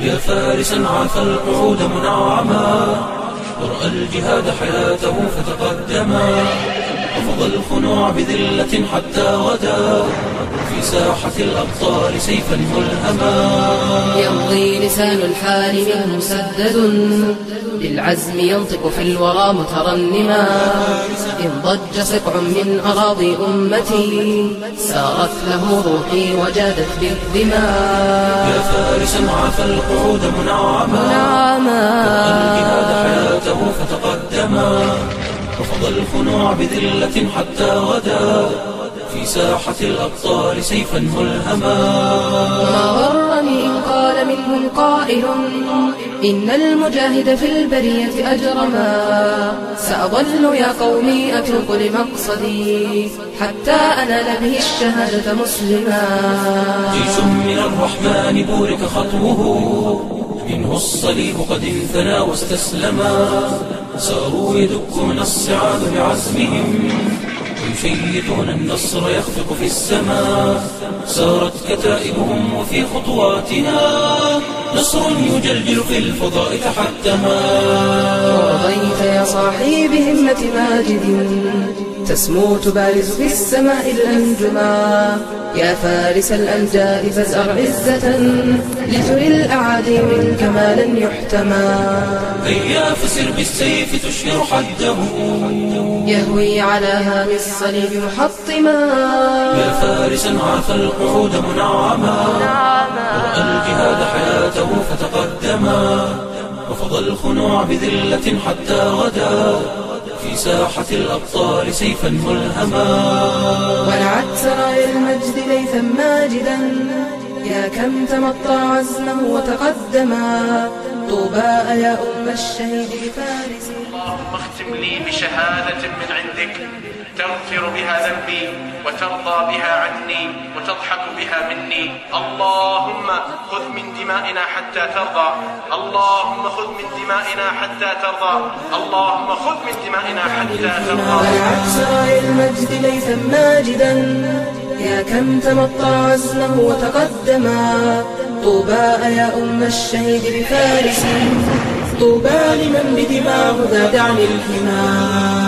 يا فارسا عاف القعود منعما ورأى الجهاد حياته فتقدما رفض الخنوع بذلة حتى غدا في ساحة الأبطال سيفا ملهما. يمضي لسان الحال مسدد بالعزم ينطق في الورى مترنما. إن ضج سبع من أراضي أمتي سارت له روحي وجادت بالدماء. يا فارسا عاف القعود منعما. نعما الجهاد حياته فتقدما. رفض الخنوع بذلة حتى غدا. في ساحة الأبطال سيفا ملهما. ما غرني إن قال منهم قائل إن المجاهد في البرية أجرما سأظل يا قومي أتوق لمقصدي حتى أنال به الشهادة مسلما. جيش من الرحمن بورك خطوه منه الصليب قد انثنى واستسلما ساروا يدكون الصعاد بعزمهم. ويشيدون النصر يخفق في السماء. سارت كتائبهم وفي خطواتها نصر يجلجل في الفضاء تحتما صاحي بهمة ماجد. تسمو تبارز في السماء الأنجما. يا فارس الأمجاد فازأر عزة. لتري الأعادي منك ما لن يحتمى. هيا فسر بالسيف تشهر حده. يهوي على هام الصليب محطما. يا فارسا عاف القعود منعما. ورأى الجهاد حياته فتقدما. رفض الخنوع بذلة حتى غدا. في ساحة الأبطال سيفا ملهما. ولعت سرايا المجد ليثا ماجدا. يا كم تمطى عزمه وتقدما. طوبى يا أم الشهيد بفارس اللهم اختم لي بشهادة من عندك تغفر بها ذنبي وترضى بها عني وتضحك بها مني. اللهم خذ من دمائنا حتى ترضى. اللهم خذ من دمائنا حتى ترضى. اللهم خذ من دمائنا حتى ترضى. سرايا المجد ليثا ماجدا. يا كم تمطى عزمه وتقدما طوبى يا أم الشهيد بفارس. طوبى لمن بدماه ذاد عن الحمى.